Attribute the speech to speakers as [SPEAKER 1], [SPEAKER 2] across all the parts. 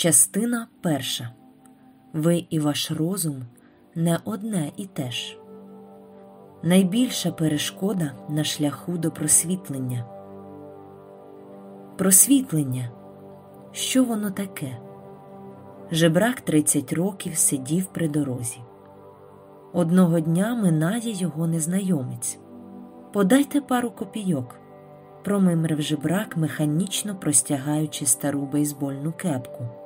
[SPEAKER 1] Частина перша. Ви і ваш розум не одне і те ж. Найбільша перешкода на шляху до просвітлення. Просвітлення. Що воно таке? Жебрак 30 років сидів при дорозі. Одного дня минає його незнайомець. Подайте пару копійок, промимрив жебрак, механічно простягаючи стару бейсбольну кепку.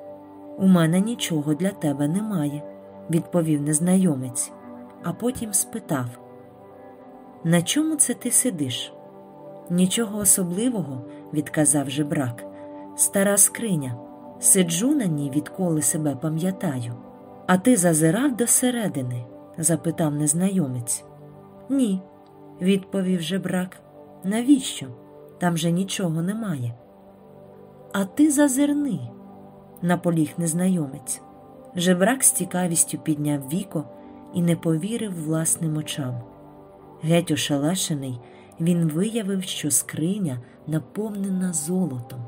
[SPEAKER 1] У мене нічого для тебе немає, відповів незнайомець, а потім спитав: На чому це ти сидиш? Нічого особливого, відказав жебрак. Стара скриня. Сиджу на ній, відколи себе пам'ятаю. А ти зазирав до середини? запитав незнайомець. Ні, відповів жебрак. Навіщо? Там же нічого немає. А ти зазирни, наполіг незнайомець. Жебрак з цікавістю підняв віко і не повірив власним очам. Геть ошелешений, він виявив, що скриня наповнена золотом.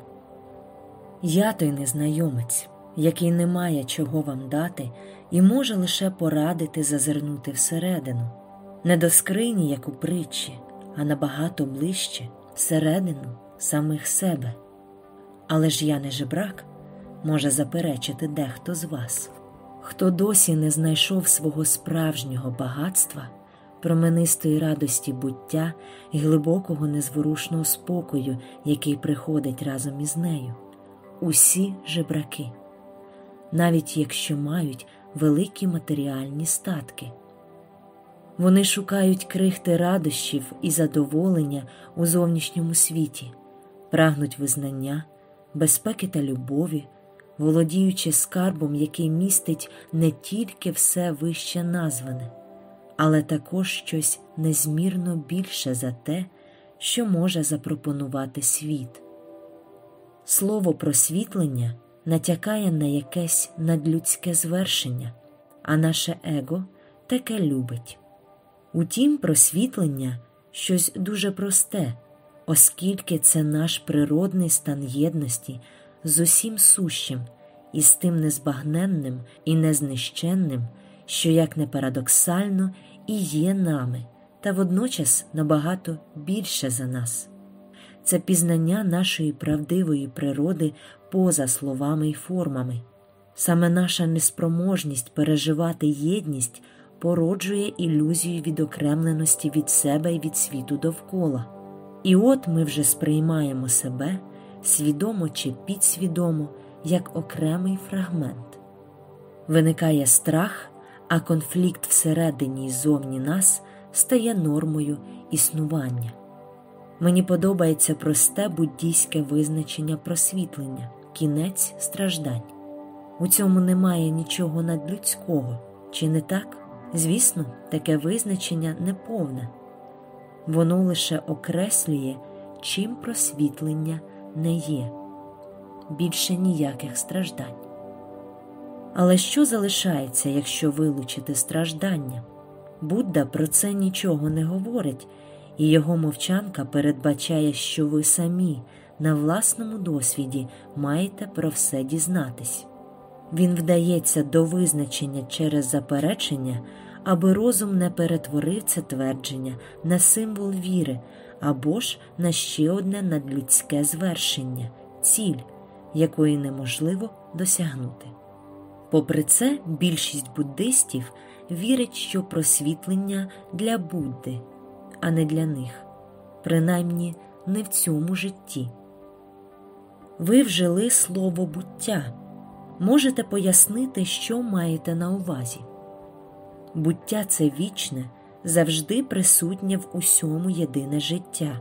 [SPEAKER 1] Я той незнайомець, який не має чого вам дати і може лише порадити зазирнути всередину, не до скрині, як у притчі, а набагато ближче, всередину самих себе. Але ж я не жебрак, може заперечити дехто з вас, хто досі не знайшов свого справжнього багатства, променистої радості буття і глибокого незворушного спокою, який приходить разом із нею. Усі жебраки, навіть якщо мають великі матеріальні статки. Вони шукають крихти радощів і задоволення у зовнішньому світі, прагнуть визнання, безпеки та любові, володіючи скарбом, який містить не тільки все вище назване, але також щось незмірно більше за те, що може запропонувати світ. Слово просвітлення натякає на якесь надлюдське звершення, а наше его таке любить. Утім, просвітлення щось дуже просте, оскільки це наш природний стан єдності з усім сущим і з тим незбагненним і незнищенним, що, як не парадоксально, і є нами, та водночас набагато більше за нас. Це пізнання нашої правдивої природи поза словами й формами. Саме наша неспроможність переживати єдність породжує ілюзію відокремленості від себе і від світу довкола. І от ми вже сприймаємо себе свідомо чи підсвідомо як окремий фрагмент. Виникає страх, а конфлікт всередині і зовні нас стає нормою існування. Мені подобається просте буддійське визначення просвітлення, кінець страждань. У цьому немає нічого надлюдського, чи не так? Звісно, таке визначення неповне, воно лише окреслює, чим просвітлення не є, більше ніяких страждань. Але що залишається, якщо вилучити страждання? Будда про це нічого не говорить, і його мовчанка передбачає, що ви самі на власному досвіді маєте про все дізнатись. Він вдається до визначення через заперечення, аби розум не перетворив це твердження на символ віри або ж на ще одне надлюдське звершення, ціль, якої неможливо досягнути. Попри це, більшість буддистів вірить, що просвітлення для Будди, а не для них, принаймні не в цьому житті. Ви вжили слово буття. Можете пояснити, що маєте на увазі. Буття це вічне, завжди присутнє в усьому єдине життя,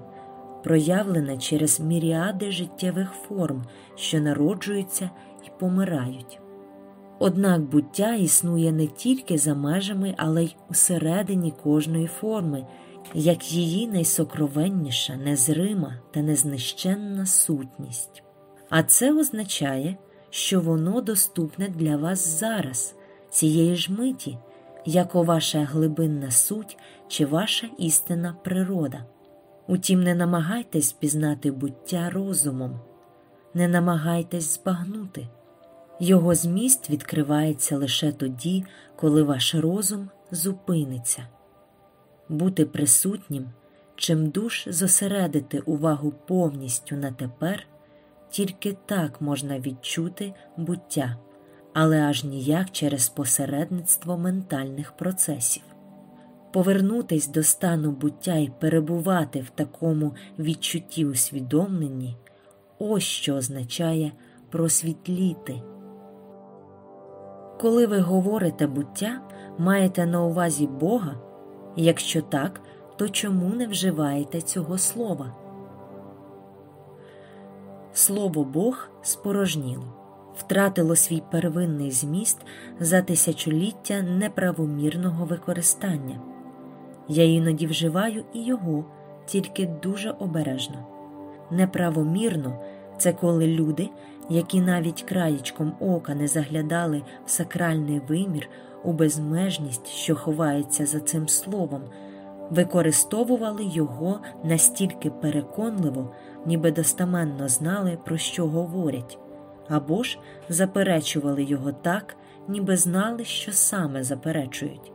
[SPEAKER 1] проявлене через міріади життєвих форм, що народжуються і помирають. Однак буття існує не тільки за межами, але й усередині кожної форми, як її найсокровенніша, незрима та незнищенна сутність. А це означає, що воно доступне для вас зараз, цієї ж миті, як ваша глибинна суть чи ваша істинна природа. Утім, не намагайтесь пізнати буття розумом, не намагайтесь збагнути. Його зміст відкривається лише тоді, коли ваш розум зупиниться. Бути присутнім, чим душ зосередити увагу повністю на тепер, тільки так можна відчути буття, але аж ніяк через посередництво ментальних процесів. Повернутись до стану буття і перебувати в такому відчутті усвідомленні ось що означає просвітліти. Коли ви говорите буття, маєте на увазі Бога? Якщо так, то чому не вживаєте цього слова? Слово Бог спорожніло, втратило свій первинний зміст за тисячоліття неправомірного використання. Я іноді вживаю і його, тільки дуже обережно. Неправомірно це коли люди, які навіть краєчком ока не заглядали в сакральний вимір, у безмежність, що ховається за цим словом, використовували його настільки переконливо, ніби достаменно знали, про що говорять, або ж заперечували його так, ніби знали, що саме заперечують.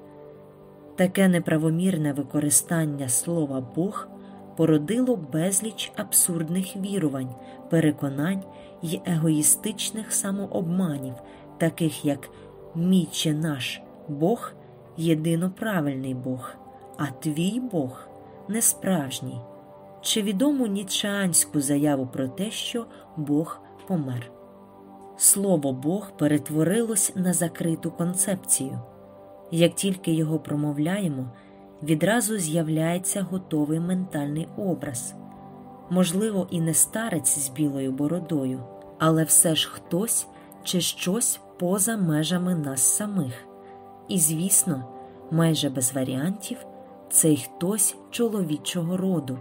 [SPEAKER 1] Таке неправомірне використання слова Бог породило безліч абсурдних вірувань, переконань і егоїстичних самообманів, таких як мій чи наш Бог єдино правильний Бог, а твій Бог несправжній, чи відому нічанську заяву про те, що Бог помер. Слово Бог перетворилось на закриту концепцію. Як тільки його промовляємо, відразу з'являється готовий ментальний образ, можливо, і не старець з білою бородою, але все ж хтось чи щось поза межами нас самих. І, звісно, майже без варіантів цей хтось чоловічого роду,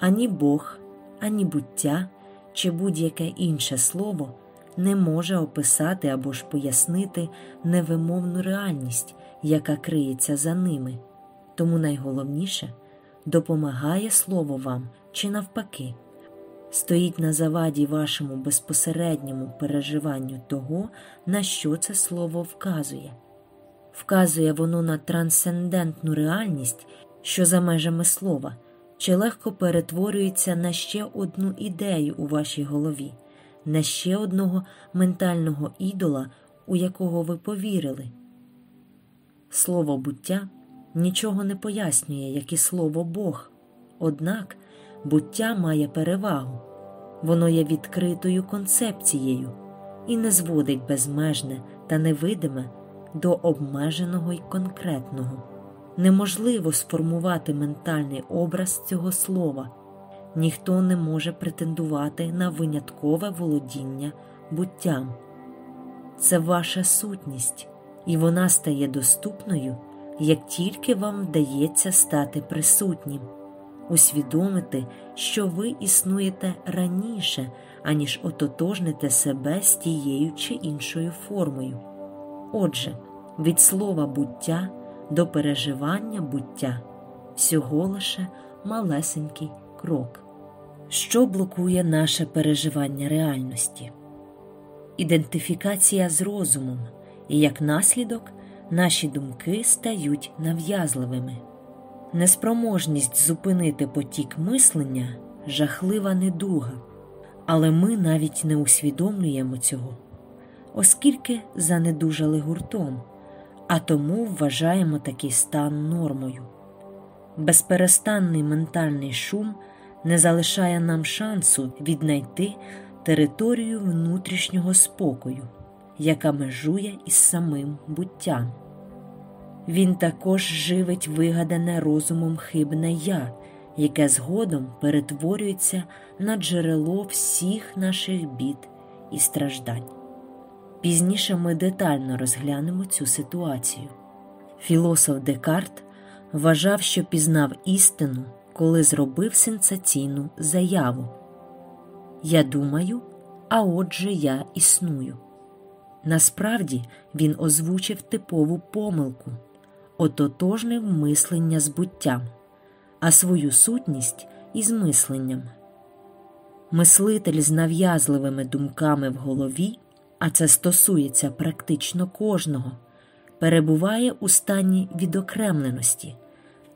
[SPEAKER 1] ані Бог, ані буття чи будь-яке інше слово не може описати або ж пояснити невимовну реальність, яка криється за ними. Тому найголовніше допомагає слово вам чи навпаки, стоїть на заваді вашому безпосередньому переживанню того, на що це слово вказує. Вказує воно на трансцендентну реальність, що за межами слова, чи легко перетворюється на ще одну ідею у вашій голові, на ще одного ментального ідола, у якого ви повірили. Слово буття нічого не пояснює, як і слово Бог, однак буття має перевагу, воно є відкритою концепцією і не зводить безмежне та невидиме до обмеженого й конкретного. Неможливо сформувати ментальний образ цього слова, ніхто не може претендувати на виняткове володіння буттям. Це ваша сутність, і вона стає доступною, як тільки вам вдається стати присутнім, усвідомити, що ви існуєте раніше, аніж ототожните себе з тією чи іншою формою. Отже, від слова буття до переживання буття всього лише малесенький крок, що блокує наше переживання реальності, ідентифікація з розумом, і як наслідок наші думки стають нав'язливими, неспроможність зупинити потік мислення жахлива недуга, але ми навіть не усвідомлюємо цього оскільки занедужали гуртом, а тому вважаємо такий стан нормою. Безперестанний ментальний шум не залишає нам шансу віднайти територію внутрішнього спокою, яка межує із самим буттям. Він також живить вигадане розумом хибне я, яке згодом перетворюється на джерело всіх наших бід і страждань. Пізніше ми детально розглянемо цю ситуацію. Філософ Декарт вважав, що пізнав істину, коли зробив сенсаційну заяву Я думаю, а отже я існую. Насправді він озвучив типову помилку, ототожнив мислення з буттям, а свою сутність із мисленням. Мислитель з нав'язливими думками в голові а це стосується практично кожного, перебуває у стані відокремленості,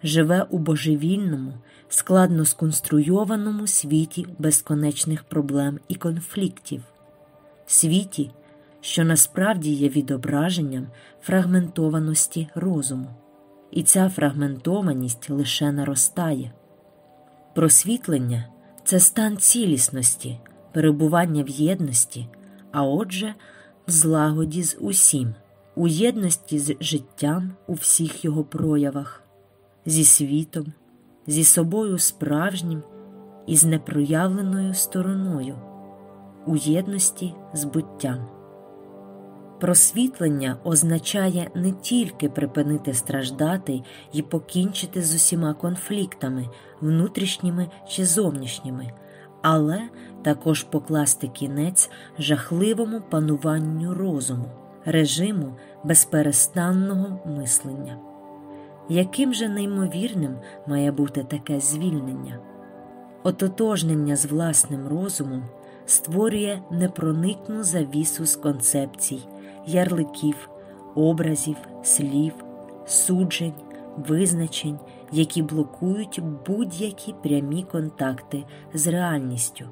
[SPEAKER 1] живе у божевільному, складно сконструйованому світі безконечних проблем і конфліктів, світі, що насправді є відображенням фрагментованості розуму, і ця фрагментованість лише наростає. Просвітлення це стан цілісності, перебування в єдності, а отже, в злагоді з усім, у єдності з життям у всіх його проявах, зі світом, зі собою справжнім і з непроявленою стороною, у єдності з буттям. Просвітлення означає не тільки припинити страждати і покінчити з усіма конфліктами, внутрішніми чи зовнішніми, але також покласти кінець жахливому пануванню розуму, режиму безперестанного мислення. Яким же неймовірним має бути таке звільнення? Ототожнення з власним розумом створює непроникну завісу з концепцій ярликів, образів, слів, суджень, визначень, які блокують будь-які прямі контакти з реальністю.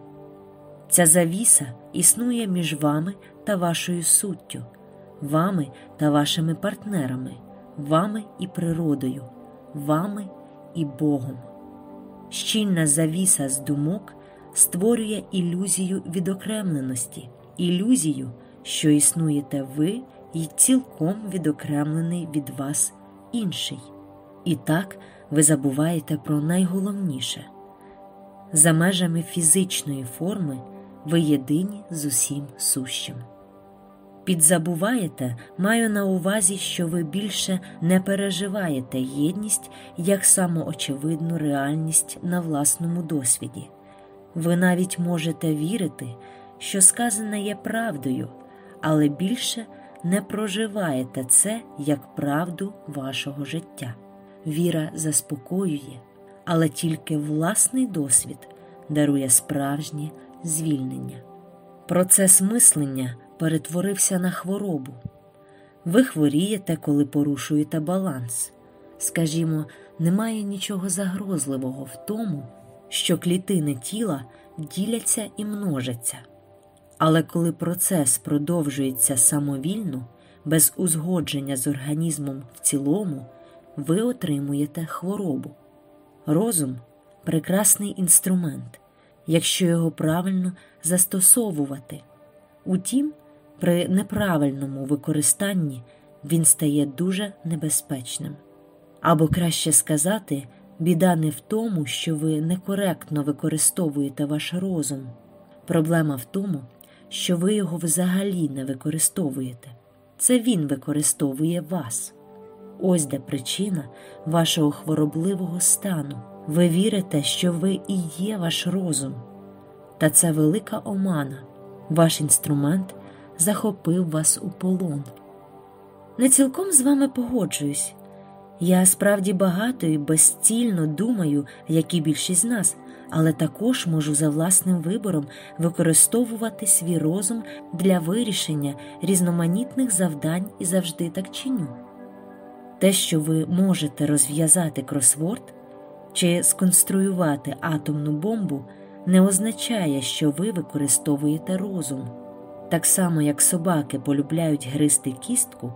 [SPEAKER 1] Ця завіса існує між вами та вашою суттю, вами та вашими партнерами, вами і природою, вами і Богом. Щільна завіса з думок створює ілюзію відокремленості, ілюзію що існуєте ви і цілком відокремлений від вас інший. І так ви забуваєте про найголовніше за межами фізичної форми ви єдині з усім сущим. Підзабуваєте, маю на увазі, що ви більше не переживаєте єдність як самоочевидну реальність на власному досвіді. Ви навіть можете вірити, що сказане є правдою але більше не проживаєте це як правду вашого життя. Віра заспокоює, але тільки власний досвід дарує справжнє звільнення. Процес мислення перетворився на хворобу. Ви хворієте, коли порушуєте баланс. Скажімо, немає нічого загрозливого в тому, що клітини тіла діляться і множаться. Але коли процес продовжується самовільно, без узгодження з організмом в цілому, ви отримуєте хворобу. Розум прекрасний інструмент, якщо його правильно застосовувати. Утім, при неправильному використанні він стає дуже небезпечним. Або краще сказати, біда не в тому, що ви некоректно використовуєте ваш розум. Проблема в тому, що ви його взагалі не використовуєте. Це він використовує вас. Ось де причина вашого хворобливого стану. Ви вірите, що ви і є ваш розум. Та це велика омана. Ваш інструмент захопив вас у полон. Не цілком з вами погоджуюсь. Я справді багато і безцільно думаю, як і більшість з нас, але також можу за власним вибором використовувати свій розум для вирішення різноманітних завдань і завжди так чиню. Те, що ви можете розв'язати кросворд чи сконструювати атомну бомбу, не означає, що ви використовуєте розум. Так само, як собаки полюбляють гристи кістку,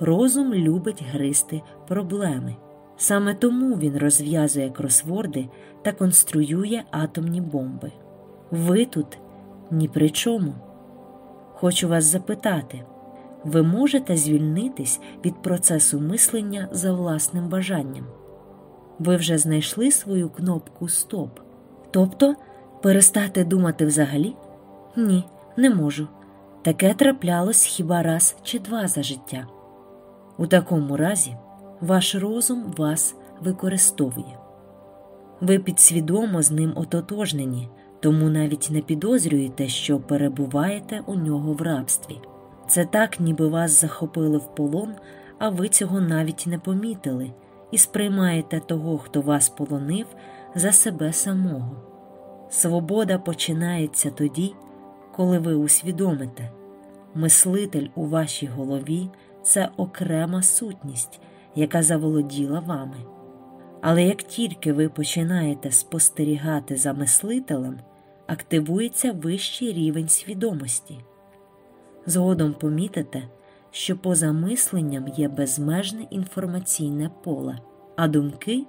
[SPEAKER 1] розум любить гристи проблеми. Саме тому він розв'язує кросворди та конструює атомні бомби. Ви тут ні при чому. Хочу вас запитати ви можете звільнитись від процесу мислення за власним бажанням? Ви вже знайшли свою кнопку Стоп. Тобто перестати думати взагалі? Ні, не можу. Таке траплялось хіба раз чи два за життя. У такому разі ваш розум вас використовує. Ви підсвідомо з ним ототожнені, тому навіть не підозрюєте, що перебуваєте у нього в рабстві. Це так, ніби вас захопили в полон, а ви цього навіть не помітили, і сприймаєте того, хто вас полонив, за себе самого. Свобода починається тоді, коли ви усвідомите Мислитель у вашій голові це окрема сутність, яка заволоділа вами. Але як тільки ви починаєте спостерігати за мислителем, активується вищий рівень свідомості. Згодом помітите, що поза мисленням є безмежне інформаційне поле, а думки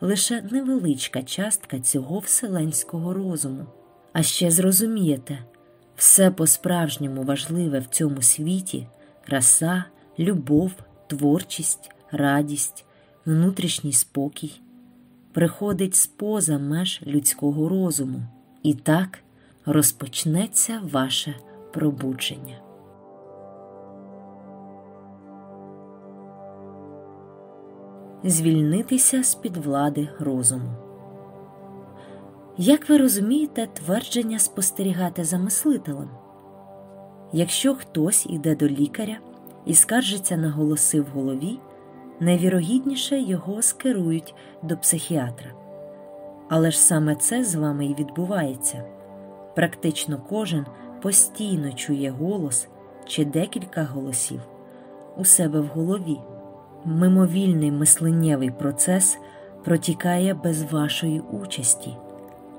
[SPEAKER 1] лише невеличка частка цього вселенського розуму. А ще зрозумієте, все по-справжньому важливе в цьому світі краса, любов, творчість, радість, внутрішній спокій приходить споза меж людського розуму, і так розпочнеться ваше пробудження. Звільнитися з під влади розуму. Як ви розумієте твердження спостерігати за мислителем? Якщо хтось іде до лікаря і скаржиться на голоси в голові, найвірогідніше його скерують до психіатра. Але ж саме це з вами і відбувається. Практично кожен постійно чує голос чи декілька голосів у себе в голові. Мимовільний мисленнєвий процес протікає без вашої участі,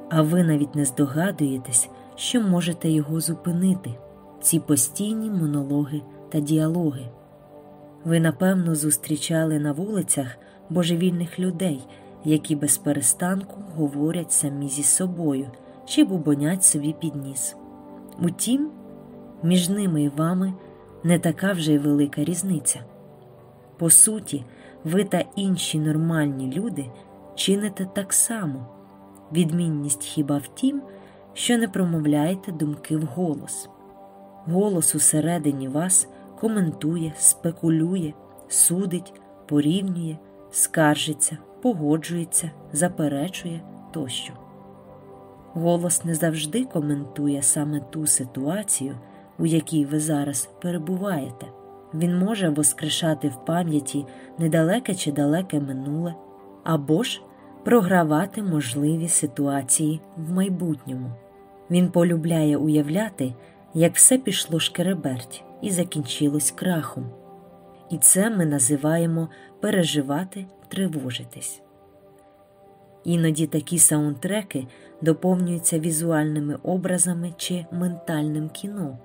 [SPEAKER 1] а ви навіть не здогадуєтесь, що можете його зупинити, ці постійні монологи та діалоги. Ви, напевно, зустрічали на вулицях божевільних людей, які без перестанку говорять самі зі собою чи бубонять собі під ніс. Утім, між ними і вами не така вже й велика різниця. По суті, ви та інші нормальні люди чините так само. Відмінність хіба в тім, що не промовляєте думки вголос. Голос усередині вас коментує, спекулює, судить, порівнює, скаржиться, погоджується, заперечує тощо. Голос не завжди коментує саме ту ситуацію, у якій ви зараз перебуваєте. Він може воскрешати в пам'яті недалеке чи далеке минуле, або ж програвати можливі ситуації в майбутньому. Він полюбляє уявляти, як все пішло шкереберть і закінчилось крахом. І це ми називаємо переживати, тривожитись. Іноді такі саундтреки доповнюються візуальними образами чи ментальним кіно.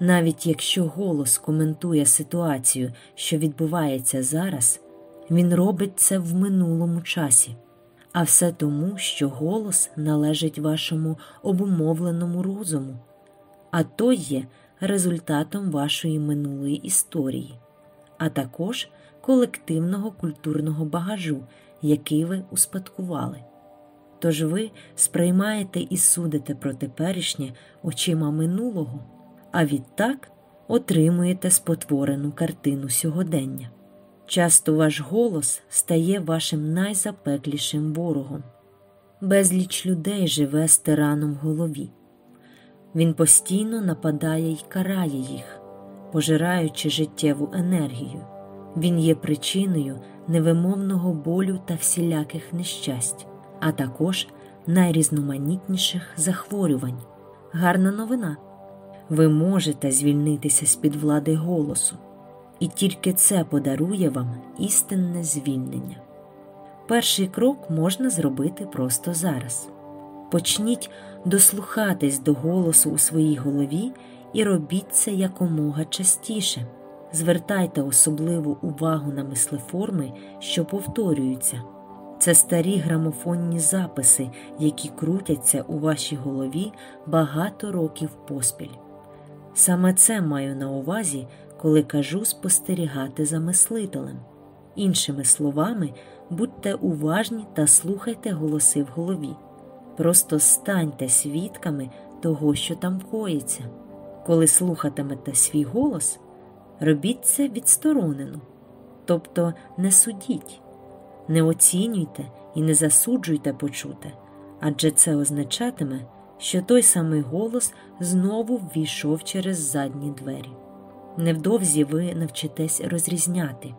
[SPEAKER 1] Навіть якщо голос коментує ситуацію, що відбувається зараз, він робить це в минулому часі, а все тому, що голос належить вашому обумовленому розуму, а то є результатом вашої минулої історії, а також колективного культурного багажу, який ви успадкували. Тож ви сприймаєте і судите про теперішнє очима минулого а відтак отримуєте спотворену картину сьогодення. Часто ваш голос стає вашим найзапеклішим ворогом. Безліч людей живе з тираном в голові. Він постійно нападає й карає їх, пожираючи життєву енергію. Він є причиною невимовного болю та всіляких нещасть, а також найрізноманітніших захворювань. Гарна новина ви можете звільнитися з під влади голосу, і тільки це подарує вам істинне звільнення. Перший крок можна зробити просто зараз. Почніть дослухатись до голосу у своїй голові і робіть це якомога частіше. Звертайте особливу увагу на мислеформи, що повторюються. Це старі грамофонні записи, які крутяться у вашій голові багато років поспіль. Саме це маю на увазі, коли кажу спостерігати за мислителем. Іншими словами, будьте уважні та слухайте голоси в голові. Просто станьте свідками того, що там коїться. Коли слухатимете свій голос, робіть це відсторонено, тобто не судіть, не оцінюйте і не засуджуйте почуте, адже це означатиме що той самий голос знову ввійшов через задні двері. Невдовзі ви навчитесь розрізняти,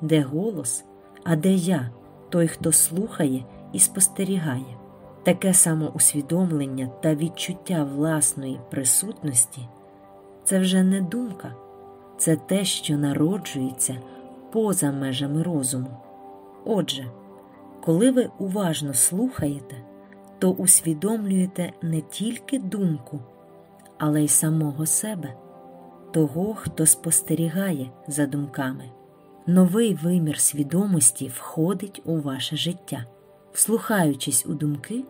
[SPEAKER 1] де голос, а де я, той, хто слухає і спостерігає. Таке самоусвідомлення та відчуття власної присутності це вже не думка, це те, що народжується поза межами розуму. Отже, коли ви уважно слухаєте, то усвідомлюєте не тільки думку, але й самого себе, того, хто спостерігає за думками. Новий вимір свідомості входить у ваше життя. Вслухаючись у думки,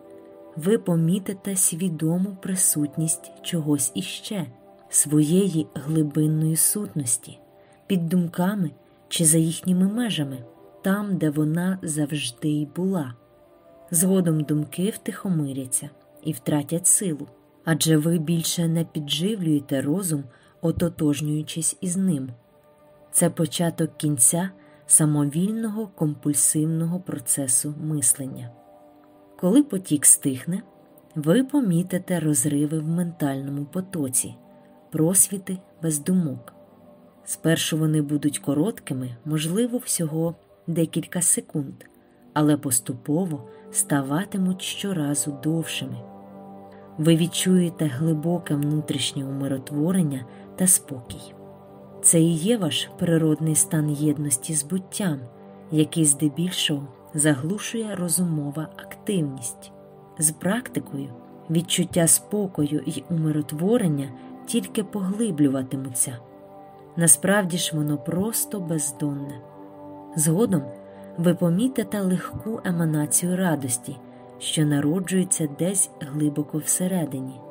[SPEAKER 1] ви помітите свідому присутність чогось іще, своєї глибинної сутності, під думками чи за їхніми межами, там, де вона завжди й була. Згодом думки втихомиряться і втратять силу, адже ви більше не підживлюєте розум, ототожнюючись із ним. Це початок кінця самовільного компульсивного процесу мислення. Коли потік стихне, ви помітите розриви в ментальному потоці, просвіти без думок. Спершу вони будуть короткими, можливо, всього декілька секунд, але поступово ставатимуть щоразу довшими. Ви відчуєте глибоке внутрішнє умиротворення та спокій. Це і є ваш природний стан єдності з буттям, який здебільшого заглушує розумова активність. З практикою відчуття спокою і умиротворення тільки поглиблюватимуться. Насправді ж воно просто бездонне. Згодом ви помітите легку еманацію радості, що народжується десь глибоко всередині.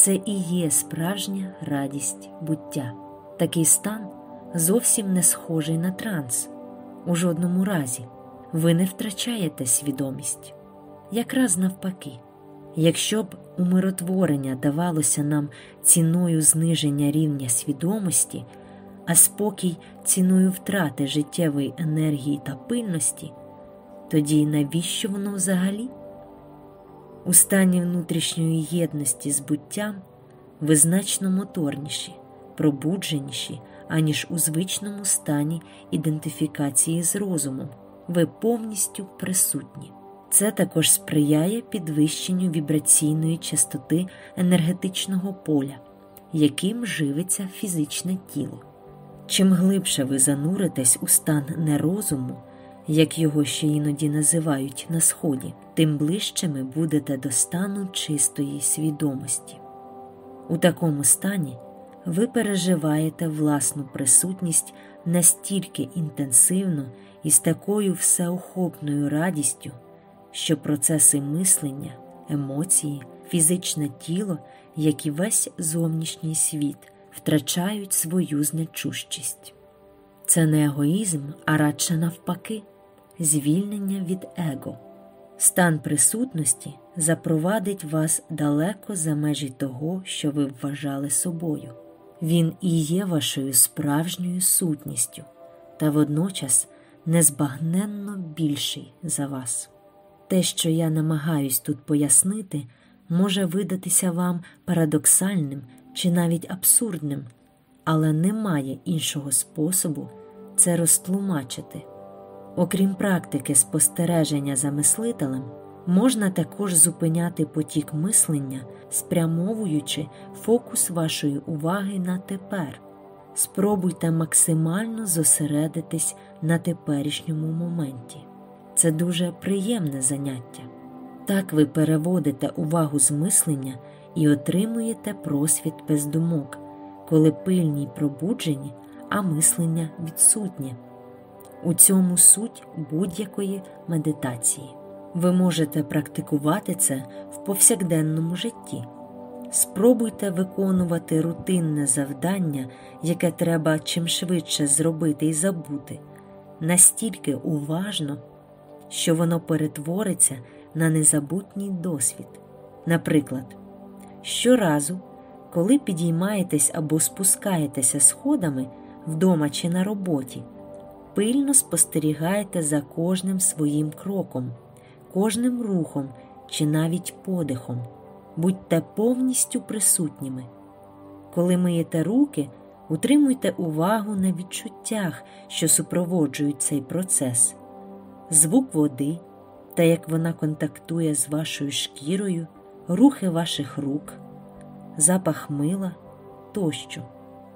[SPEAKER 1] Це і є справжня радість буття. Такий стан зовсім не схожий на транс. У жодному разі ви не втрачаєте свідомість. Якраз навпаки, якщо б умиротворення давалося нам ціною зниження рівня свідомості, а спокій ціною втрати життєвої енергії та пильності, тоді навіщо воно взагалі? У стані внутрішньої єдності з буттям ви значно моторніші, пробудженіші, аніж у звичному стані ідентифікації з розумом, ви повністю присутні. Це також сприяє підвищенню вібраційної частоти енергетичного поля, яким живиться фізичне тіло. Чим глибше ви зануритесь у стан нерозуму, як його ще іноді називають на сході, тим ближчими будете до стану чистої свідомості. У такому стані ви переживаєте власну присутність настільки інтенсивно і з такою всеохопною радістю, що процеси мислення, емоції, фізичне тіло, як і весь зовнішній світ, втрачають свою значущість. Це не егоїзм, а радше навпаки, звільнення від его. Стан присутності запровадить вас далеко за межі того, що ви вважали собою. Він і є вашою справжньою сутністю, та водночас незбагненно більший за вас. Те, що я намагаюсь тут пояснити, може видатися вам парадоксальним чи навіть абсурдним, але немає іншого способу це розтлумачити. Окрім практики спостереження за мислителем, можна також зупиняти потік мислення, спрямовуючи фокус вашої уваги на тепер. Спробуйте максимально зосередитись на теперішньому моменті. Це дуже приємне заняття. Так ви переводите увагу з мислення і отримуєте просвіт без думок, коли пильні пробуджені, а мислення відсутнє. У цьому суть будь-якої медитації. Ви можете практикувати це в повсякденному житті. Спробуйте виконувати рутинне завдання, яке треба чим швидше зробити і забути, настільки уважно, що воно перетвориться на незабутній досвід. Наприклад, щоразу, коли підіймаєтесь або спускаєтеся сходами вдома чи на роботі, пильно спостерігайте за кожним своїм кроком, кожним рухом чи навіть подихом. Будьте повністю присутніми. Коли миєте руки, утримуйте увагу на відчуттях, що супроводжують цей процес, звук води та як вона контактує з вашою шкірою, рухи ваших рук, запах мила тощо.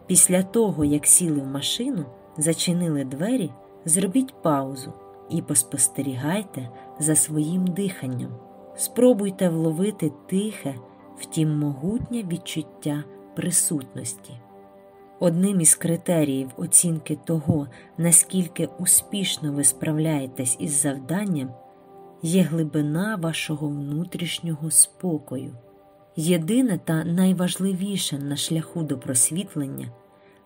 [SPEAKER 1] Після того, як сіли в машину, зачинили двері, зробіть паузу і поспостерігайте за своїм диханням. Спробуйте вловити тихе, втім могутнє відчуття присутності. Одним із критеріїв оцінки того, наскільки успішно ви справляєтесь із завданням, є глибина вашого внутрішнього спокою. Єдине та найважливіше на шляху до просвітлення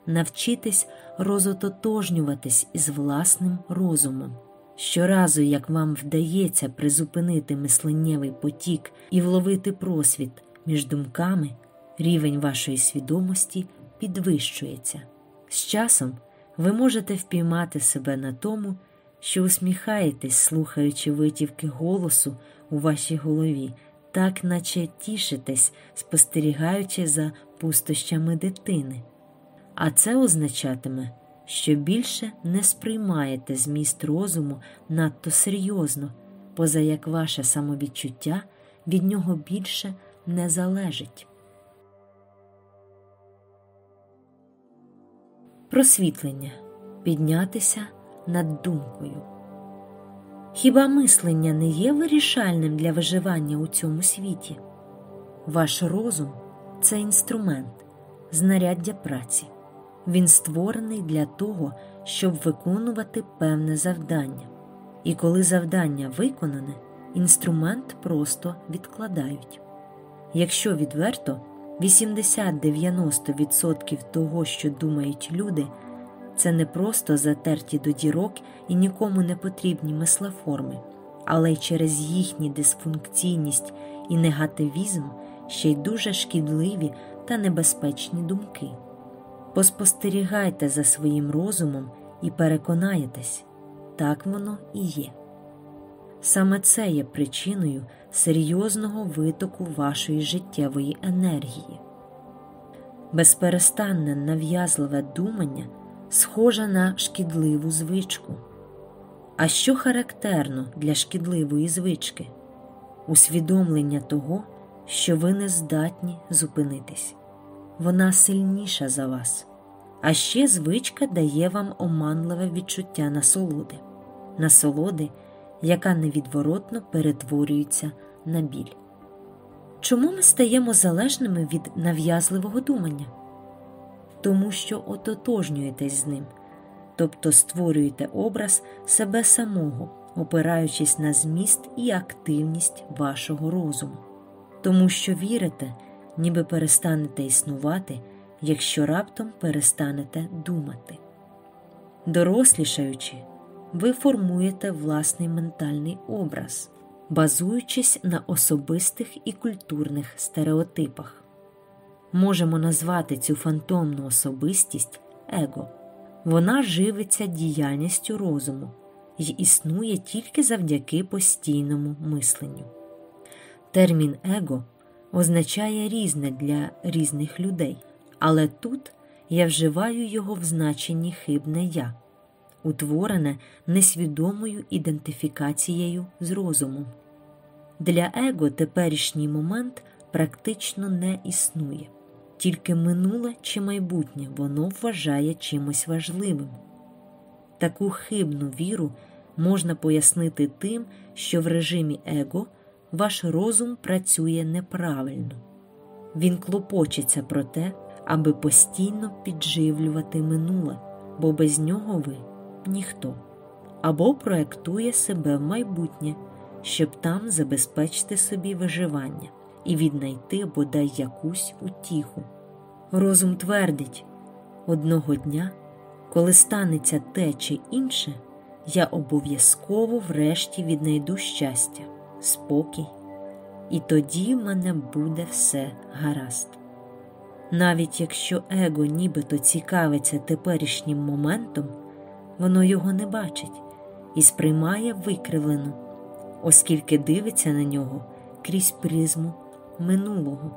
[SPEAKER 1] навчитись розототожнюватись із власним розумом. Щоразу, як вам вдається призупинити мисленнєвий потік і вловити просвіт між думками, рівень вашої свідомості підвищується. З часом ви можете впіймати себе на тому, що усміхаєтесь, слухаючи витівки голосу у вашій голові, так наче тішитесь, спостерігаючи за пустощами дитини. А це означатиме, що більше не сприймаєте зміст розуму надто серйозно, поза як ваше самовідчуття від нього більше не залежить. Просвітлення піднятися над думкою. Хіба мислення не є вирішальним для виживання у цьому світі? Ваш розум це інструмент, знаряддя праці. Він створений для того, щоб виконувати певне завдання. І коли завдання виконане, інструмент просто відкладають. Якщо відверто, 80-90% того, що думають люди, це не просто затерті до дірок і нікому не потрібні мислеформи, але й через їхню дисфункційність і негативізм ще й дуже шкідливі та небезпечні думки. Поспостерігайте за своїм розумом і переконаєтесь, так воно і є. Саме це є причиною серйозного витоку вашої життєвої енергії. Безперестанне нав'язливе думання схоже на шкідливу звичку. А що характерно для шкідливої звички? Усвідомлення того, що ви не здатні зупинитись. Вона сильніша за вас. А ще звичка дає вам оманливе відчуття насолоди, насолоди, яка невідворотно перетворюється на біль. Чому ми стаємо залежними від нав'язливого думання? Тому що ототожнюєтесь з ним, тобто створюєте образ себе самого, опираючись на зміст і активність вашого розуму, тому що вірите, ніби перестанете існувати, якщо раптом перестанете думати. Дорослішаючи, ви формуєте власний ментальний образ, базуючись на особистих і культурних стереотипах. Можемо назвати цю фантомну особистість его. Вона живиться діяльністю розуму і існує тільки завдяки постійному мисленню. Термін его означає різне для різних людей, але тут я вживаю його в значенні хибне я утворене несвідомою ідентифікацією з розумом. Для его теперішній момент практично не існує, тільки минуле чи майбутнє воно вважає чимось важливим. Таку хибну віру можна пояснити тим, що в режимі его ваш розум працює неправильно, він клопочеться про те, аби постійно підживлювати минуле, бо без нього ви ніхто, або проектує себе в майбутнє, щоб там забезпечити собі виживання і віднайти бодай якусь утіху. Розум твердить одного дня, коли станеться те чи інше, я обов'язково врешті віднайду щастя, спокій, і тоді в мене буде все гаразд. Навіть якщо его нібито цікавиться теперішнім моментом воно його не бачить і сприймає викривлено, оскільки дивиться на нього крізь призму минулого,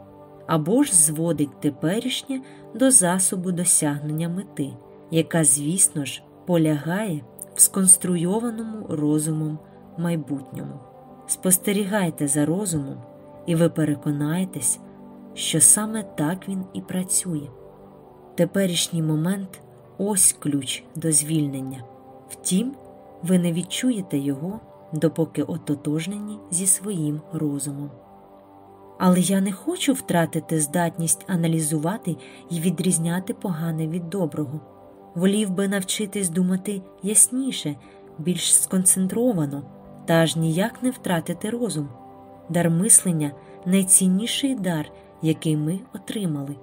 [SPEAKER 1] або ж зводить теперішнє до засобу досягнення мети, яка, звісно ж, полягає в сконструйованому розумом майбутньому. Спостерігайте за розумом, і ви переконаєтесь, що саме так він і працює. теперішній момент ось ключ до звільнення. Втім, ви не відчуєте його, допоки ототожнені зі своїм розумом. Але я не хочу втратити здатність аналізувати і відрізняти погане від доброго. Волів би навчитись думати ясніше, більш сконцентровано, та аж ніяк не втратити розум. Дар мислення найцінніший дар, який ми отримали.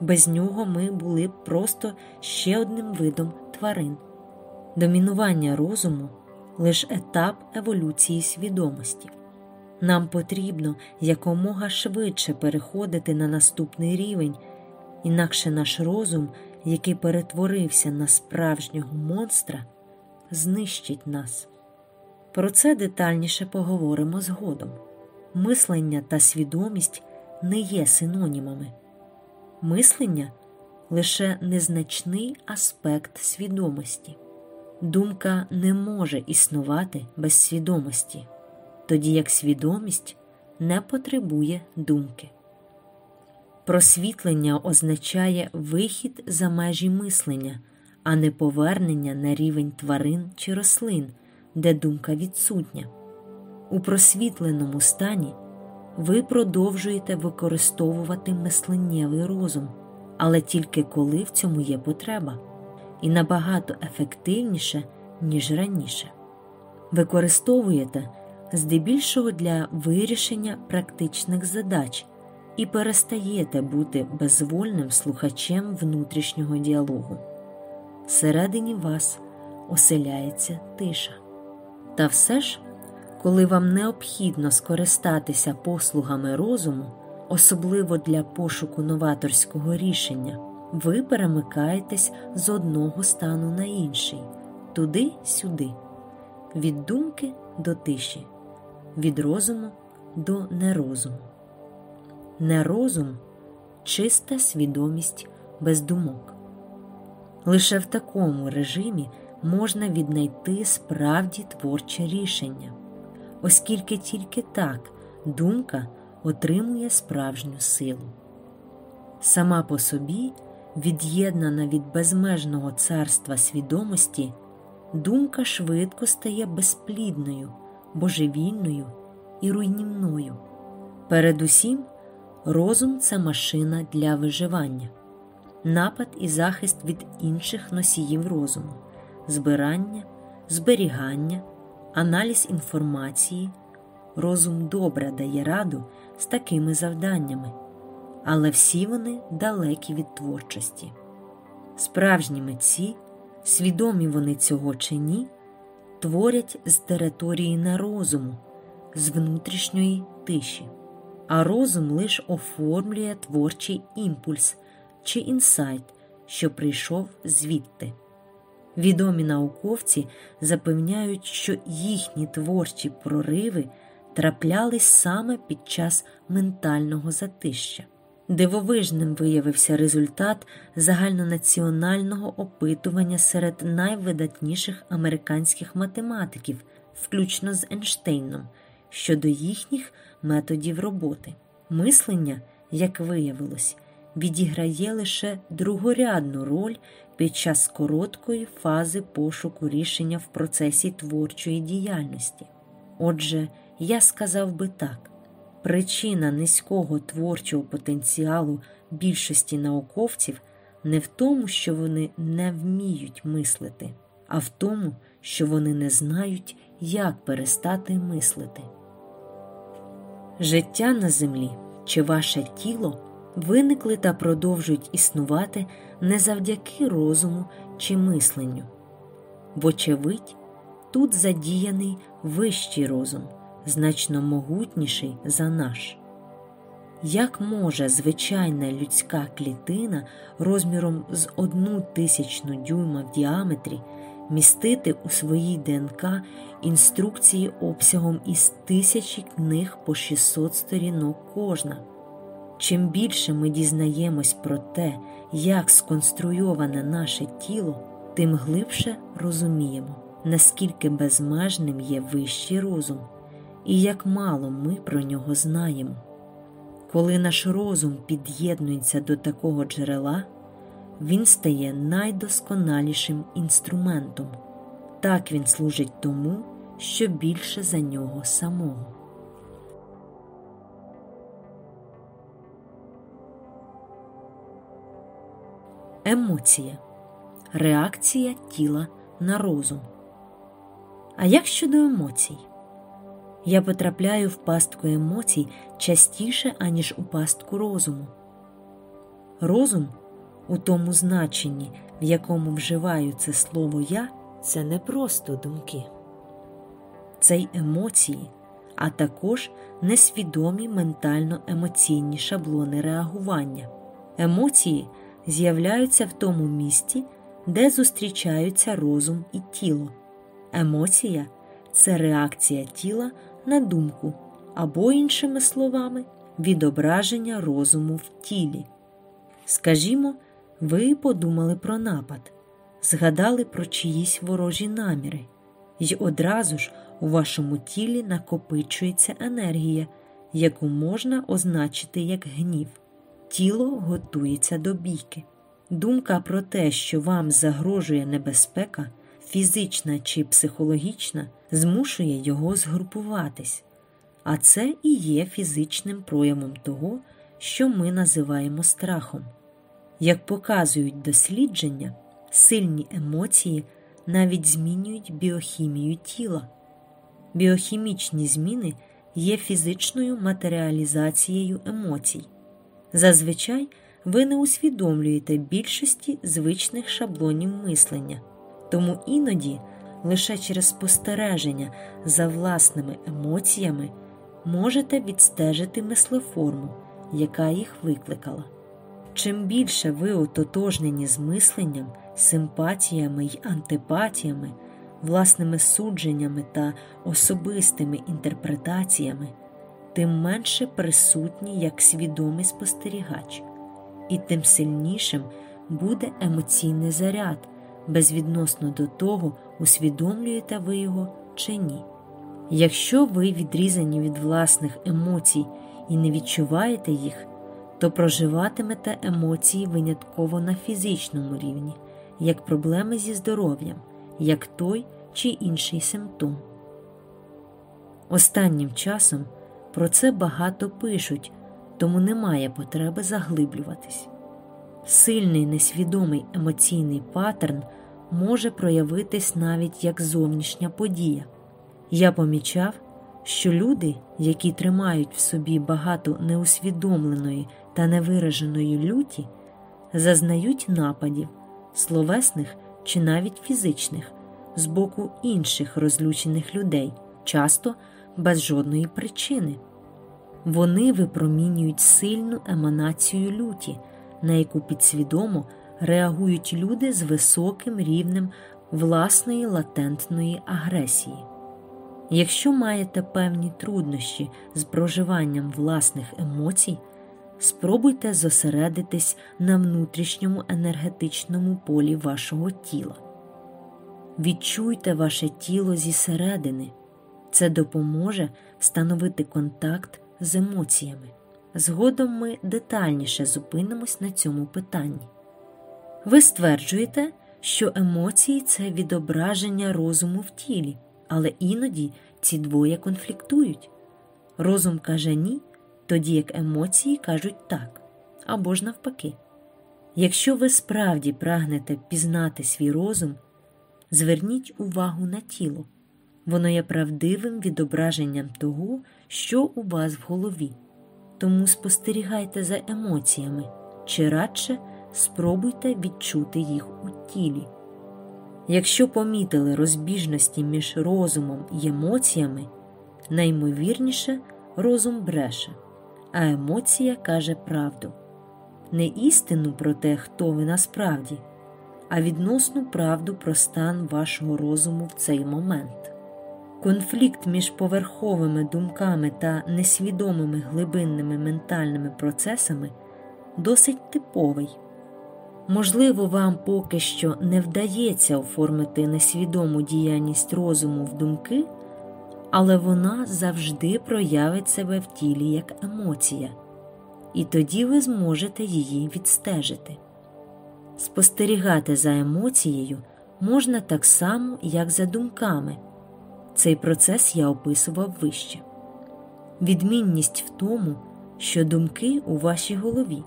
[SPEAKER 1] Без нього ми були б просто ще одним видом тварин. Домінування розуму лише етап еволюції свідомості. Нам потрібно якомога швидше переходити на наступний рівень, інакше наш розум, який перетворився на справжнього монстра, знищить нас. Про це детальніше поговоримо згодом. Мислення та свідомість не є синонімами. Мислення лише незначний аспект свідомості. Думка не може існувати без свідомості, тоді як свідомість не потребує думки. Просвітлення означає вихід за межі мислення, а не повернення на рівень тварин чи рослин, де думка відсутня. У просвітленому стані ви продовжуєте використовувати мисленнєвий розум, але тільки коли в цьому є потреба, і набагато ефективніше, ніж раніше. Використовуєте здебільшого для вирішення практичних задач і перестаєте бути безвольним слухачем внутрішнього діалогу. Всередині вас оселяється тиша. Та все ж коли вам необхідно скористатися послугами розуму, особливо для пошуку новаторського рішення, ви перемикаєтесь з одного стану на інший, туди-сюди, від думки до тиші, від розуму до нерозуму. Нерозум чиста свідомість без думок. Лише в такому режимі можна віднайти справді творче рішення оскільки тільки так думка отримує справжню силу. Сама по собі, від'єднана від безмежного царства свідомості, думка швидко стає безплідною, божевільною і руйнівною. Передусім, розум це машина для виживання, напад і захист від інших носіїв розуму, збирання, зберігання аналіз інформації, розум добре дає раду з такими завданнями, але всі вони далекі від творчості. Справжні митці, свідомі вони цього чи ні, творять з території не розуму, з внутрішньої тиші, а розум лише оформлює творчий імпульс чи інсайт, що прийшов звідти. Відомі науковці запевняють, що їхні творчі прориви траплялись саме під час ментального затища. Дивовижним виявився результат загальнонаціонального опитування серед найвидатніших американських математиків, включно з Ейнштейном, щодо їхніх методів роботи. Мислення, як виявилось, відіграє лише другорядну роль під час короткої фази пошуку рішення в процесі творчої діяльності. Отже, я сказав би так: причина низького творчого потенціалу більшості науковців не в тому, що вони не вміють мислити, а в тому, що вони не знають, як перестати мислити. Життя на землі чи ваше тіло виникли та продовжують існувати не завдяки розуму чи мисленню. Вочевидь, тут задіяний вищий розум, значно могутніший за наш. Як може звичайна людська клітина розміром з одну тисячну дюйма в діаметрі містити у своїй ДНК інструкції обсягом із тисячі книг по 600 сторінок кожна? Чим більше ми дізнаємось про те, як сконструйоване наше тіло, тим глибше розуміємо, наскільки безмежним є вищий розум і як мало ми про нього знаємо. Коли наш розум під'єднується до такого джерела, він стає найдосконалішим інструментом. Так він служить тому, що більше за нього самого. Емоція реакція тіла на розум. А як щодо емоцій? Я потрапляю в пастку емоцій частіше, аніж у пастку розуму. Розум у тому значенні, в якому вживаю це слово я, це не просто думки, це й емоції, а також несвідомі ментально емоційні шаблони реагування. Емоції з'являються в тому місці, де зустрічаються розум і тіло. Емоція це реакція тіла на думку або, іншими словами, відображення розуму в тілі. Скажімо, ви подумали про напад, згадали про чиїсь ворожі наміри, і одразу ж у вашому тілі накопичується енергія, яку можна означити як гнів. Тіло готується до бійки. Думка про те, що вам загрожує небезпека, фізична чи психологічна, змушує його згрупуватись, а це і є фізичним проявом того, що ми називаємо страхом. Як показують дослідження, сильні емоції навіть змінюють біохімію тіла. Біохімічні зміни є фізичною матеріалізацією емоцій. Зазвичай ви не усвідомлюєте більшості звичних шаблонів мислення, тому іноді лише через спостереження за власними емоціями можете відстежити мислеформу, яка їх викликала. Чим більше ви ототожнені з мисленням, симпатіями й антипатіями, власними судженнями та особистими інтерпретаціями, тим менше присутні як свідомий спостерігач, і тим сильнішим буде емоційний заряд, безвідносно до того, усвідомлюєте ви його чи ні. Якщо ви відрізані від власних емоцій і не відчуваєте їх, то проживатимете емоції винятково на фізичному рівні, як проблеми зі здоров'ям, як той чи інший симптом. Останнім часом про це багато пишуть, тому немає потреби заглиблюватись. Сильний несвідомий емоційний паттерн може проявитись навіть як зовнішня подія. Я помічав, що люди, які тримають в собі багато неусвідомленої та невираженої люті, зазнають нападів, словесних чи навіть фізичних, з боку інших розлючених людей, часто без жодної причини. Вони випромінюють сильну еманацію люті, на яку підсвідомо реагують люди з високим рівнем власної латентної агресії. Якщо маєте певні труднощі з проживанням власних емоцій, спробуйте зосередитись на внутрішньому енергетичному полі вашого тіла. Відчуйте ваше тіло зі середини, це допоможе встановити контакт з емоціями. Згодом ми детальніше зупинимось на цьому питанні. Ви стверджуєте, що емоції це відображення розуму в тілі, але іноді ці двоє конфліктують. Розум каже ні, тоді як емоції кажуть так, або ж навпаки. Якщо ви справді прагнете пізнати свій розум, зверніть увагу на тіло, воно є правдивим відображенням того, що у вас в голові. Тому спостерігайте за емоціями чи радше спробуйте відчути їх у тілі. Якщо помітили розбіжності між розумом і емоціями, наймовірніше розум бреше, а емоція каже правду, не істину про те, хто ви насправді, а відносну правду про стан вашого розуму в цей момент. Конфлікт між поверховими думками та несвідомими глибинними ментальними процесами досить типовий. Можливо, вам поки що не вдається оформити несвідому діяльність розуму в думки, але вона завжди проявить себе в тілі як емоція, і тоді ви зможете її відстежити. Спостерігати за емоцією можна так само, як за думками. Цей процес я описував вище. Відмінність в тому, що думки у вашій голові,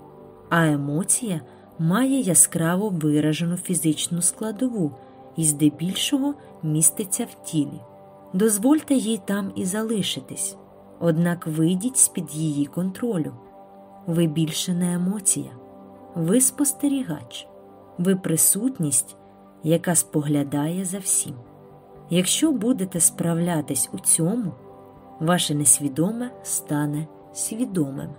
[SPEAKER 1] а емоція має яскраво виражену фізичну складову і здебільшого міститься в тілі. Дозвольте їй там і залишитись, однак вийдіть з під її контролю. Ви більше не емоція, ви спостерігач, ви присутність, яка споглядає за всім. Якщо будете справлятись у цьому, ваше несвідоме стане свідомим.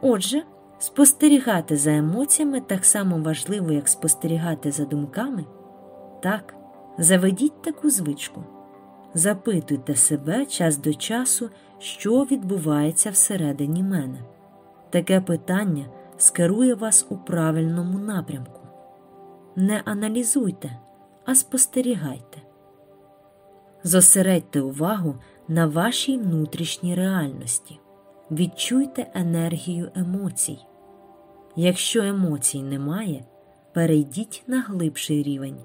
[SPEAKER 1] Отже, спостерігати за емоціями так само важливо, як спостерігати за думками. Так, заведіть таку звичку. Запитуйте себе час до часу, що відбувається всередині мене. Таке питання скерує вас у правильному напрямку. Не аналізуйте, а спостерігайте. Зосередьте увагу на вашій внутрішній реальності. Відчуйте енергію емоцій. Якщо емоцій немає, перейдіть на глибший рівень.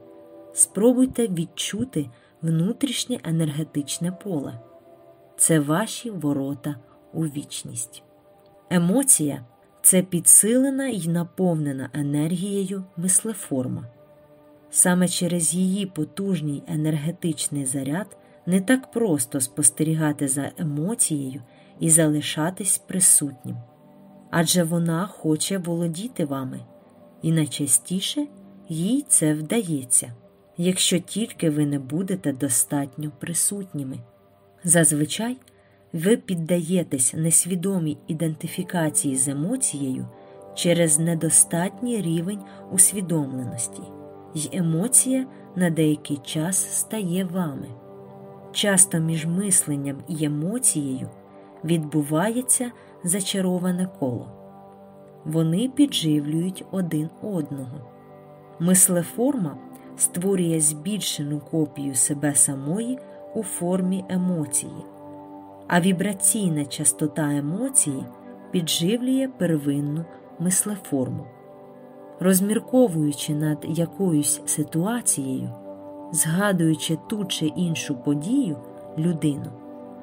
[SPEAKER 1] Спробуйте відчути внутрішнє енергетичне поле. Це ваші ворота у вічність. Емоція це підсилена і наповнена енергією мислеформа. Саме через її потужний енергетичний заряд не так просто спостерігати за емоцією і залишатись присутнім, адже вона хоче володіти вами, і найчастіше їй це вдається, якщо тільки ви не будете достатньо присутніми. Зазвичай ви піддаєтесь несвідомій ідентифікації з емоцією через недостатній рівень усвідомленості, й емоція на деякий час стає вами. Часто між мисленням і емоцією відбувається зачароване коло. Вони підживлюють один одного. Мислеформа створює збільшену копію себе самої у формі емоції, а вібраційна частота емоції підживлює первинну мислеформу. Розмірковуючи над якоюсь ситуацією, згадуючи ту чи іншу подію, людину,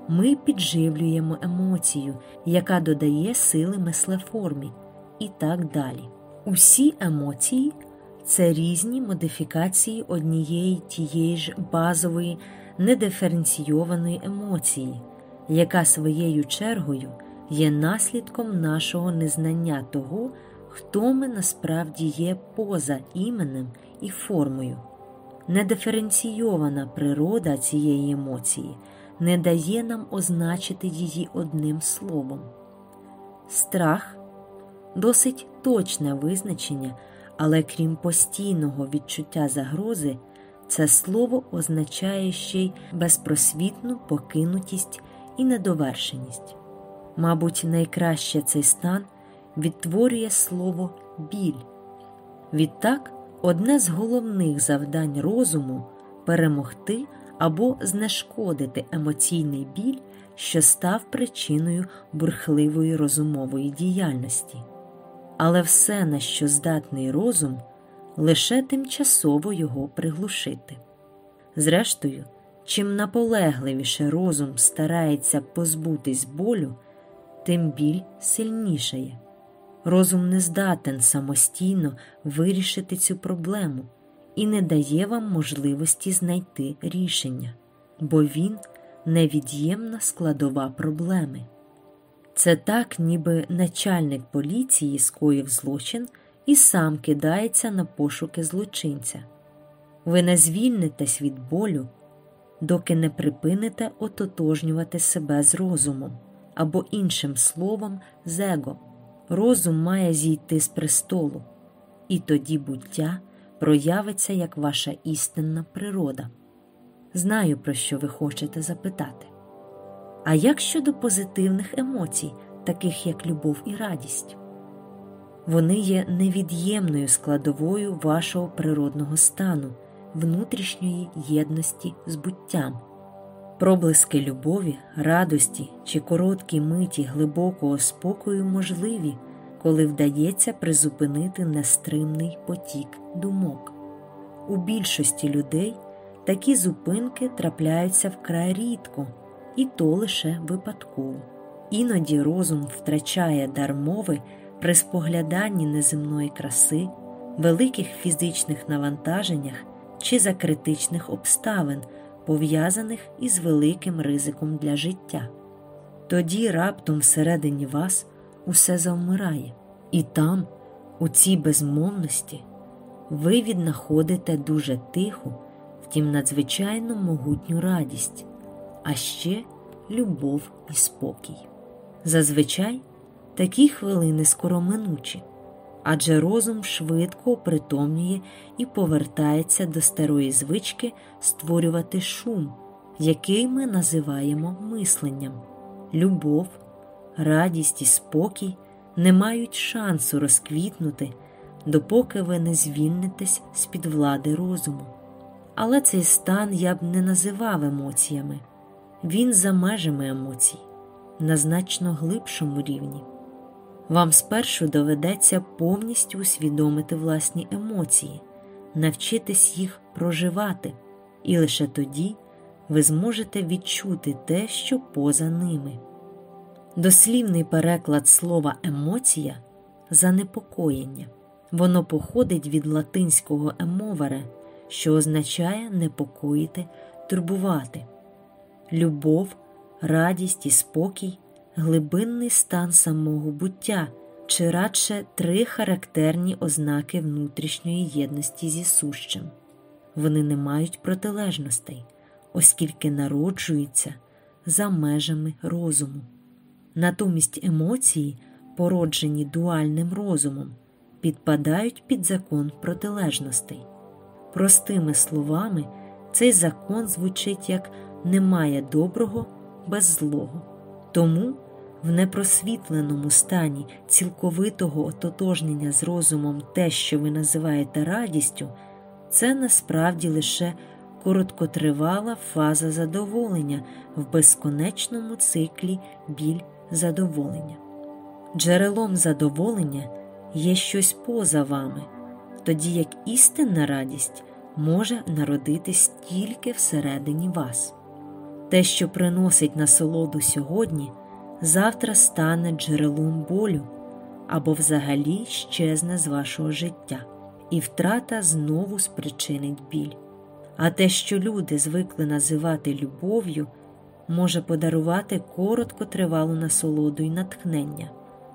[SPEAKER 1] ми підживлюємо емоцію, яка додає сили мислеформі, і так далі. Усі емоції це різні модифікації однієї тієї ж базової недиференційованої емоції, яка своєю чергою є наслідком нашого незнання того, хто ми насправді є поза іменем і формою. Недиференційована природа цієї емоції не дає нам означити її одним словом. Страх досить точне визначення, але крім постійного відчуття загрози, це слово означає ще й безпросвітну покинутість і недовершеність. Мабуть, найкраще цей стан відтворює слово біль. Відтак, одне з головних завдань розуму перемогти або знешкодити емоційний біль, що став причиною бурхливої розумової діяльності. Але все, на що здатний розум, лише тимчасово його приглушити. Зрештою, чим наполегливіше розум старається позбутись болю, тим біль сильнішає. Розум не здатен самостійно вирішити цю проблему і не дає вам можливості знайти рішення, бо він невід'ємна складова проблеми. Це так, ніби начальник поліції скоїв злочин і сам кидається на пошуки злочинця. Ви не звільнитесь від болю, доки не припините ототожнювати себе з розумом або іншим словом з. Розум має зійти з престолу, і тоді буття проявиться як ваша істинна природа. Знаю, про що ви хочете запитати. А як щодо позитивних емоцій, таких як любов і радість? Вони є невід'ємною складовою вашого природного стану, внутрішньої єдності з буттям. Проблиски любові, радості чи короткі миті глибокого спокою можливі, коли вдається призупинити нестримний потік думок. У більшості людей такі зупинки трапляються вкрай рідко, і то лише випадково. Іноді розум втрачає дар мови при спогляданні неземної краси, великих фізичних навантаженнях чи за критичних обставин, пов'язаних із великим ризиком для життя. Тоді раптом всередині вас усе завмирає, і там, у цій безмовності, ви віднаходите дуже тиху, втім надзвичайно могутню радість, а ще любов і спокій. Зазвичай такі хвилини скороминучі, адже розум швидко опритомнює і повертається до старої звички створювати шум, який ми називаємо мисленням. Любов, радість і спокій не мають шансу розквітнути, допоки ви не звільнитесь з під влади розуму. Але цей стан я б не називав емоціями, він за межами емоцій, на значно глибшому рівні. Вам спершу доведеться повністю усвідомити власні емоції, навчитись їх проживати, і лише тоді ви зможете відчути те, що поза ними. Дослівний переклад слова емоція занепокоєння. Воно походить від латинського емовере, що означає непокоїти, турбувати. Любов, радість і спокій глибинний стан самого буття, чи радше три характерні ознаки внутрішньої єдності зі сущим. Вони не мають протилежностей, оскільки народжуються за межами розуму. Натомість емоції, породжені дуальним розумом, підпадають під закон протилежностей. Простими словами, цей закон звучить як немає доброго без злого. Тому в непросвітленому стані цілковитого ототожнення з розумом те, що ви називаєте радістю, це насправді лише короткотривала фаза задоволення в безконечному циклі біль задоволення. Джерелом задоволення є щось поза вами, тоді як істинна радість може народитись тільки всередині вас. Те, що приносить насолоду сьогодні, завтра стане джерелом болю або взагалі щезне з вашого життя, і втрата знову спричинить біль. А те, що люди звикли називати любов'ю, може подарувати короткотривалу насолоду й натхнення,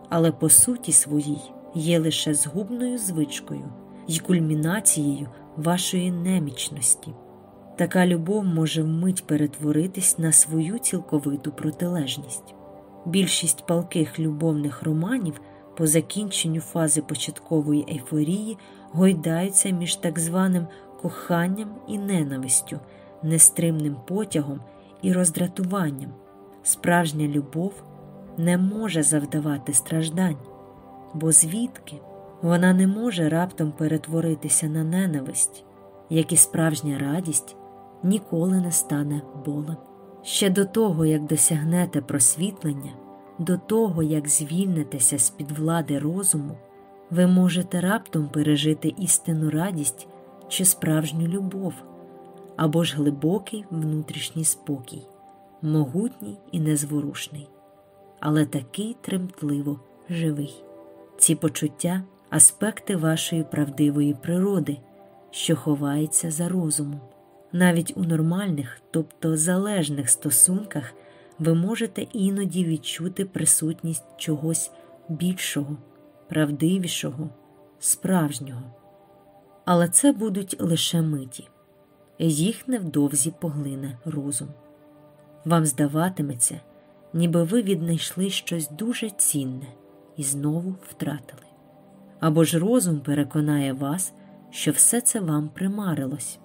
[SPEAKER 1] але по суті своїй є лише згубною звичкою й кульмінацією вашої немічності. Така любов може вмить перетворитись на свою цілковиту протилежність. Більшість палких любовних романів по закінченню фази початкової ейфорії гойдаються між так званим коханням і ненавистю, нестримним потягом і роздратуванням. Справжня любов не може завдавати страждань, бо звідки вона не може раптом перетворитися на ненависть, як і справжня радість ніколи не стане болем. Ще до того, як досягнете просвітлення, до того, як звільнитеся з під влади розуму, ви можете раптом пережити істинну радість чи справжню любов, або ж глибокий внутрішній спокій, могутній і незворушний, але такий тремтливо живий. Ці почуття аспекти вашої правдивої природи, що ховається за розумом. Навіть у нормальних, тобто залежних стосунках, ви можете іноді відчути присутність чогось більшого, правдивішого, справжнього. Але це будуть лише миті, їх невдовзі поглине розум. Вам здаватиметься, ніби ви віднайшли щось дуже цінне і знову втратили. Або ж розум переконає вас, що все це вам примарилось.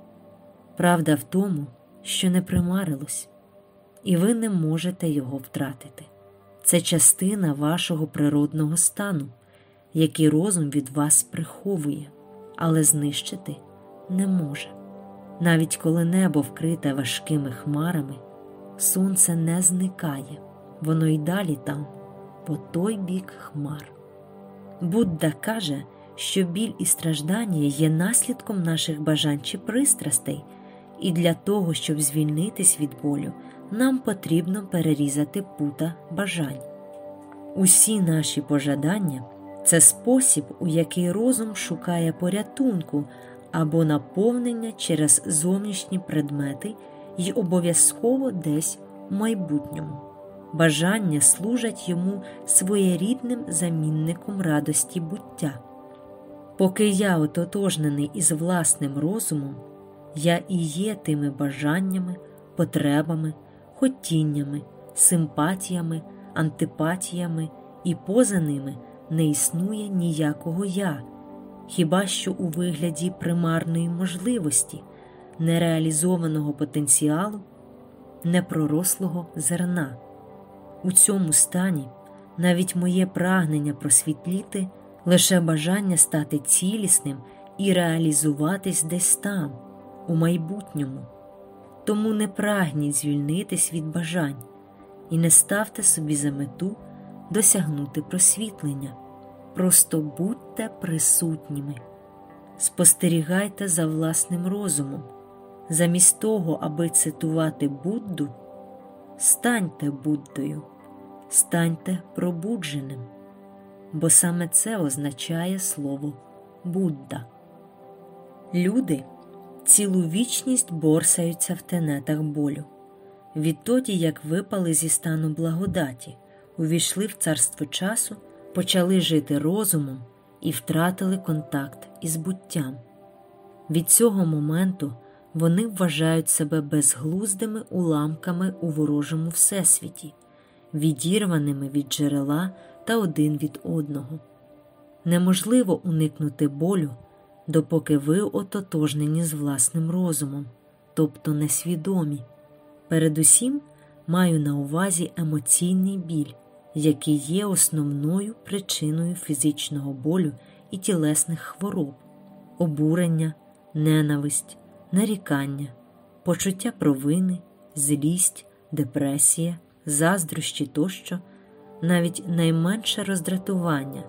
[SPEAKER 1] Правда в тому, що не примарилось, і ви не можете його втратити. Це частина вашого природного стану, який розум від вас приховує, але знищити не може. Навіть коли небо вкрите важкими хмарами, сонце не зникає, воно й далі там, по той бік хмар. Будда каже, що біль і страждання є наслідком наших бажань чи пристрастей, і для того, щоб звільнитись від болю, нам потрібно перерізати пута бажань. Усі наші пожадання це спосіб, у який розум шукає порятунку або наповнення через зовнішні предмети і обов'язково десь у майбутньому. Бажання служать йому своєрідним замінником радості буття. Поки я ототожнений із власним розумом, я і є тими бажаннями, потребами, хотіннями, симпатіями, антипатіями, і поза ними не існує ніякого я, хіба що у вигляді примарної можливості, нереалізованого потенціалу, непророслого зерна. У цьому стані навіть моє прагнення просвітліти лише бажання стати цілісним і реалізуватись десь там, у майбутньому. Тому не прагніть звільнитись від бажань і не ставте собі за мету досягнути просвітлення. Просто будьте присутніми, спостерігайте за власним розумом. Замість того, аби цитувати Будду, станьте Буддою, станьте пробудженим, бо саме це означає слово Будда. Люди цілу вічність борсаються в тенетах болю. Відтоді, як випали зі стану благодаті, увійшли в царство часу, почали жити розумом і втратили контакт із буттям. Від цього моменту вони вважають себе безглуздими уламками у ворожому всесвіті, відірваними від джерела та один від одного. Неможливо уникнути болю, допоки ви ототожнені з власним розумом, тобто несвідомі. Передусім маю на увазі емоційний біль, який є основною причиною фізичного болю і тілесних хвороб, обурення, ненависть, нарікання, почуття провини, злість, депресія, заздрощі тощо, навіть найменше роздратування.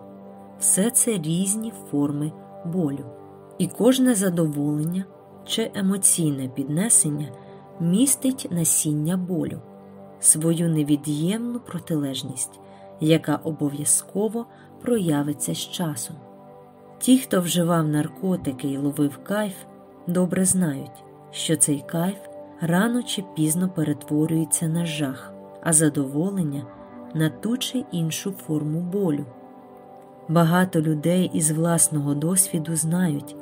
[SPEAKER 1] Все це різні форми болю, і кожне задоволення чи емоційне піднесення містить насіння болю, свою невід'ємну протилежність, яка обов'язково проявиться з часом. Ті, хто вживав наркотики і ловив кайф, добре знають, що цей кайф рано чи пізно перетворюється на жах, а задоволення на ту чи іншу форму болю. Багато людей із власного досвіду знають,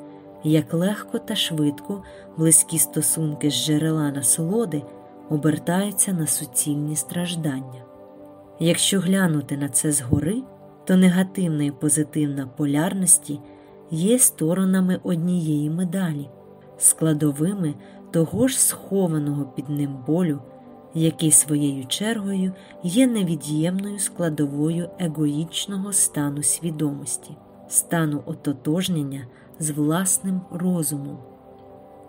[SPEAKER 1] як легко та швидко близькі стосунки з джерела насолоди обертаються на суцільні страждання. Якщо глянути на це згори, то негативна і позитивна полярності є сторонами однієї медалі, складовими того ж схованого під ним болю, який своєю чергою є невід'ємною складовою егоїчного стану свідомості, стану ототожнення з власним розумом.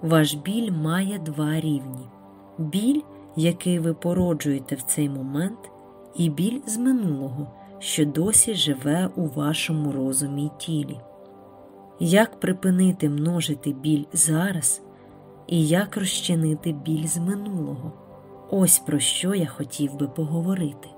[SPEAKER 1] Ваш біль має два рівні: біль, який ви породжуєте в цей момент, і біль з минулого, що досі живе у вашому розумі й тілі. Як припинити множити біль зараз, і як розчинити біль з минулого? Ось про що я хотів би поговорити.